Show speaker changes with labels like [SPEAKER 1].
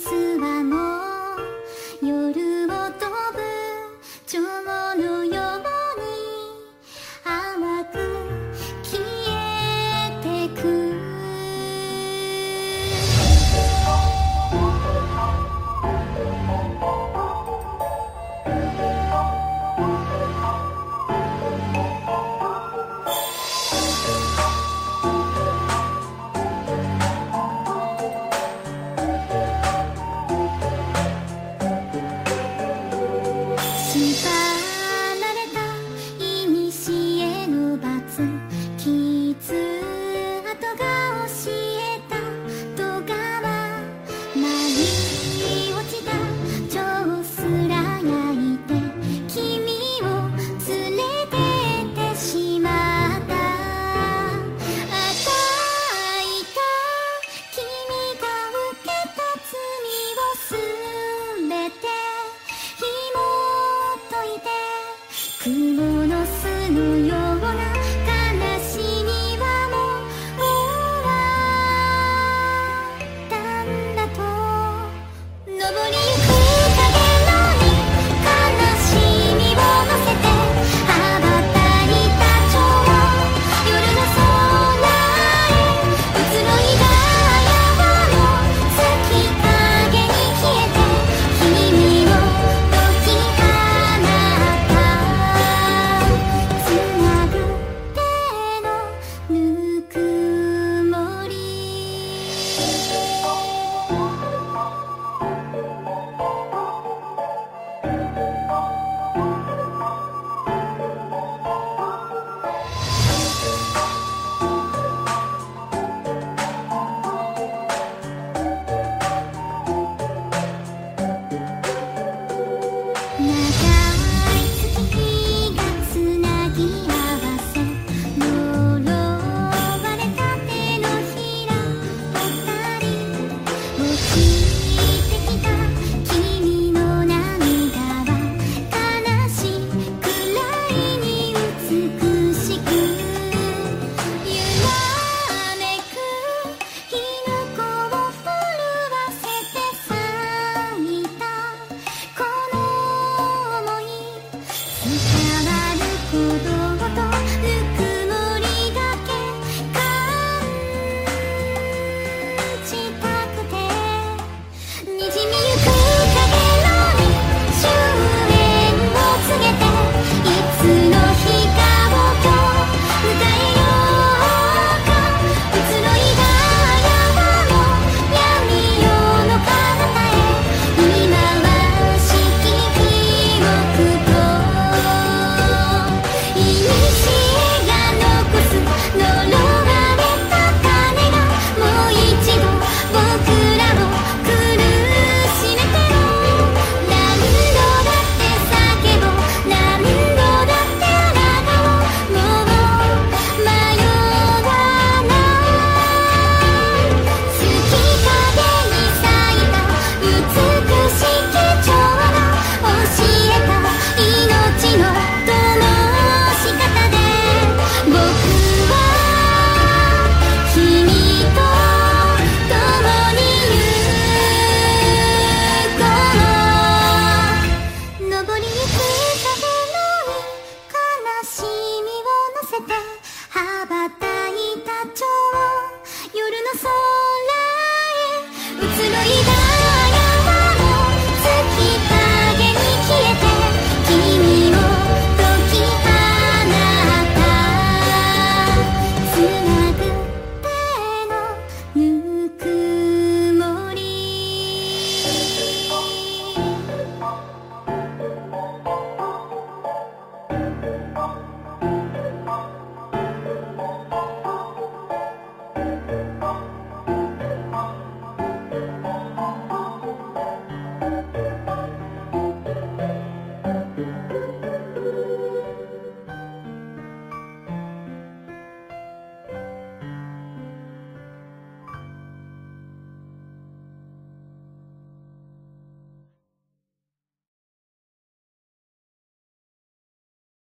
[SPEAKER 1] つはも雲の巣のよ